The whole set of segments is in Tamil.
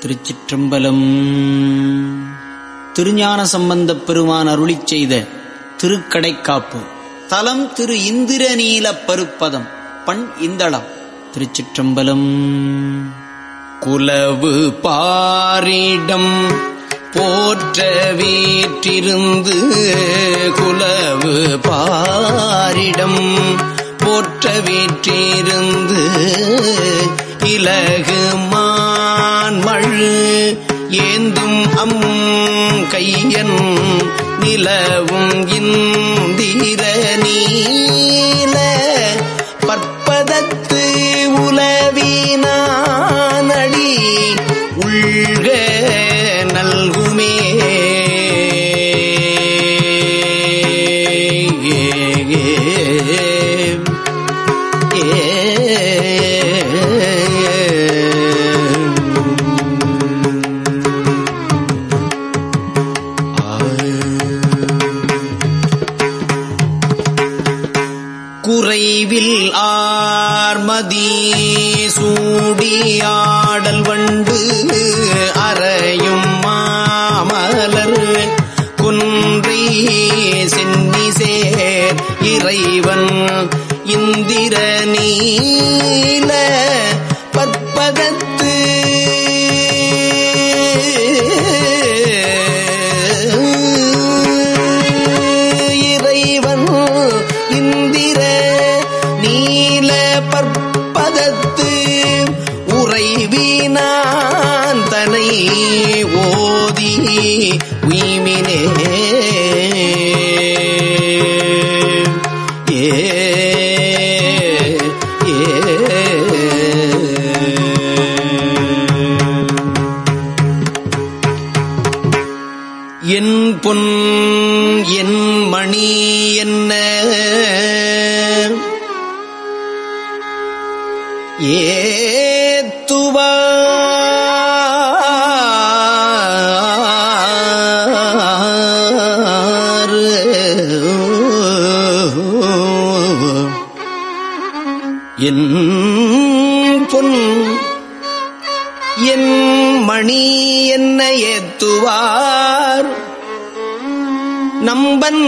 திருச்சிற்றம்பலம். திருஞான சம்பந்தப் பெருமான் அருளி செய்த திருக்கடைக்காப்பு. தலம் திரு இந்திரநீல பருப்பதம். பண் இந்தளம். திருச்சிற்றம்பலம். குலவு பாரிடம் போற்ற வீற்றிருந்து குலவு பாரிடம் போற்ற வீற்றிருந்து இலகு மழு ஏந்தும் அம் கையன் நிலவும் இந்திர நீல. பற்பதத்து உலவினானடி உள்க நல்குமே. ஏ ஆர்மதி சூடியாடல் வண்டு அறையும் மாமலர் குன்றி சென்னி சேர் இறைவன் இந்திர நீல ஓதி உய்மினே. என் பொன் என் மணி என்ன? ஏ பொன் என் மணி என்ன ஏத்துவார். நம்பன்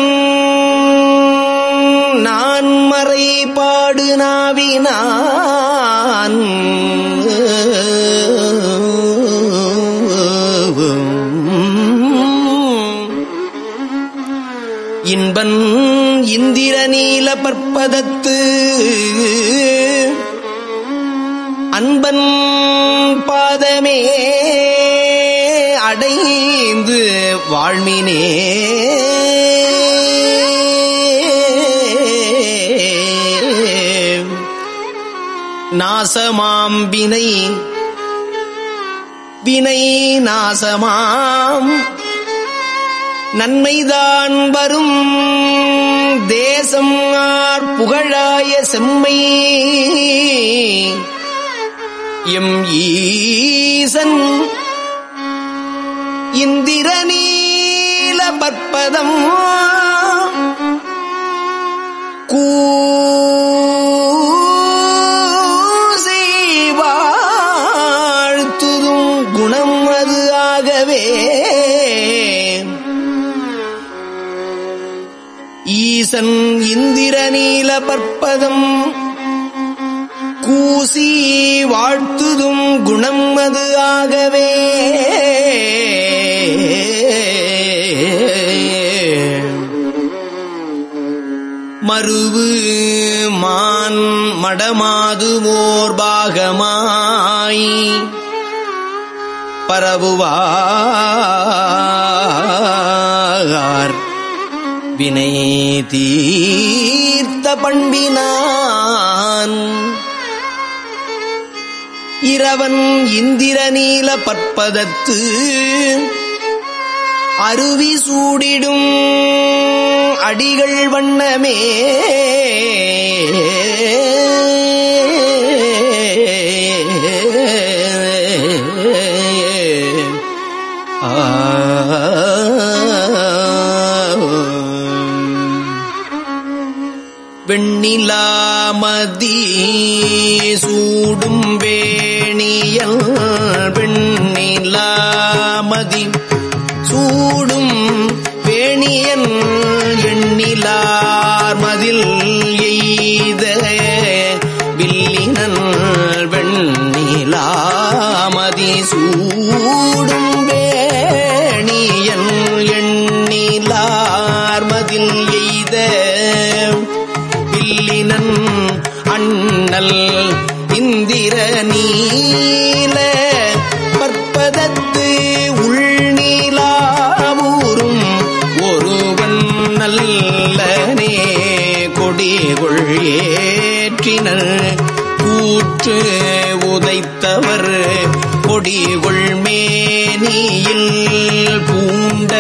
நான் மறைபாடு நாவினான். இன்பன் இந்திர நீல பற்பதத்து அன்பன் பாதமே அடைந்து வாழ்மினே. நாசமாம் வினை வினை நாசமாம் நன்மைதான் வரும். தேசம் ஆர் புகழாய செம்மை. எம் ஈசன் இந்திர நீல பற்பதம் ஈசன் இந்திர நீல பற்பதம் கூசி வாழ்த்துதும் குணம் அது ஆகவே. மருவு மான் மடமாது ஓர் பாகமாய் பரவுவார். வினை தீர்த்த பண்பினான். இரவன் இந்திர நீல பற்பதத்து அருவி சூடிடும் அடிகள் வண்ணமே. வெண்ணிலாமதி சூடும் வேணியல் வெண்ணிலாமதி சூடும் வேணியன் எண்ணிலார்மதில் எய்த வில்லினன் வெண்ணிலாமதி சூடும் வேணியன் எண்ணிலார்மதில் எய்த மணல். இந்திர நீல பற்பதத்து உள்நீலாவூரும் ஒருவன் நல்லனே கொடிகொள் ஏற்றினர் கூற்று உதைத்தவர் கொடிகொள் மேனியில் பூண்ட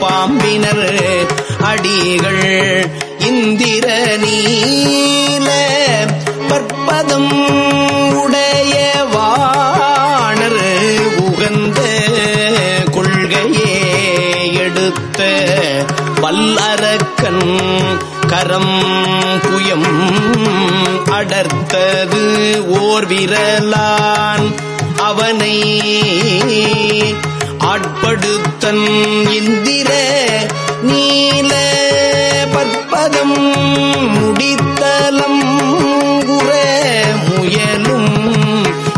பாம்பினர். அடிகள் இந்திர நீல பற்பதம் உடைய வாணர் உகந்த கொள்கையே எடுத்த வல்லரக்கன் கரம் புயம் அடர்த்தது ஓர் விரலான் அவனை ஆட்படுத்தன் இந்திர நீல பற்பதம் முடித்தலம் குற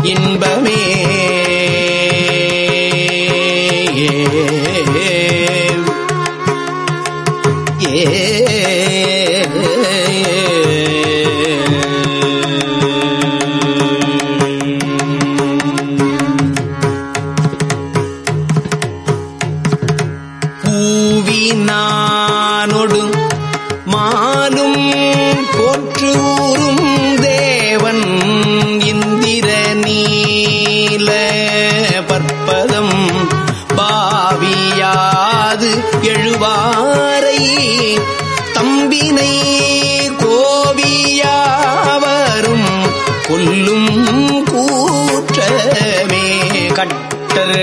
இன்பமே. பூவினானொடு தம்பினை கோபியாவரும் கொல்லும் கூற்றமே. கட்டர்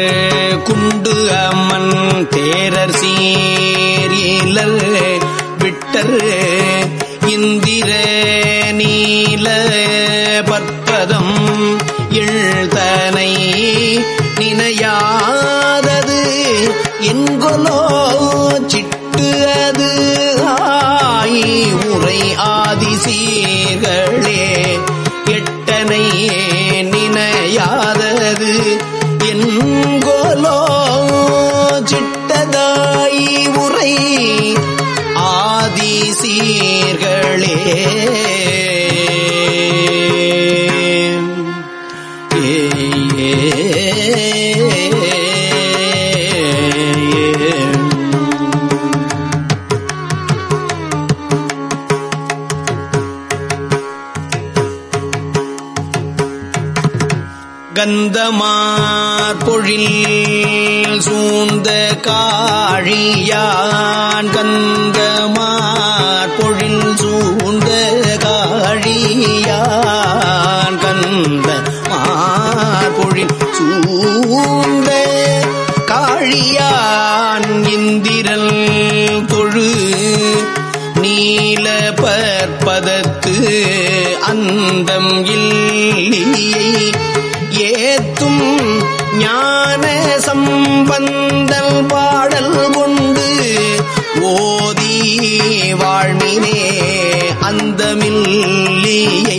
குண்டு அம்மன் தேரர் சீரியலர் விட்டர் இந்திர நீல பற்பதம் எழுதனை நினையாதது என்கொலோ சீர்களே எட்டனையே நினையாதது. என் கந்தமார் பொழில் சூழ்ந்த காழியான் கந்தமார் பொழில் சூழ்ந்த காழியான் கந்த மார்பொழில் சூழ்ந்த காழியான் இந்திரல் தொழு நீல பற்பதத்து அந்தம் இல்லையை பந்தல் பாடல் கொண்டு ஓதி வாழ்மினே அந்தமில்லியை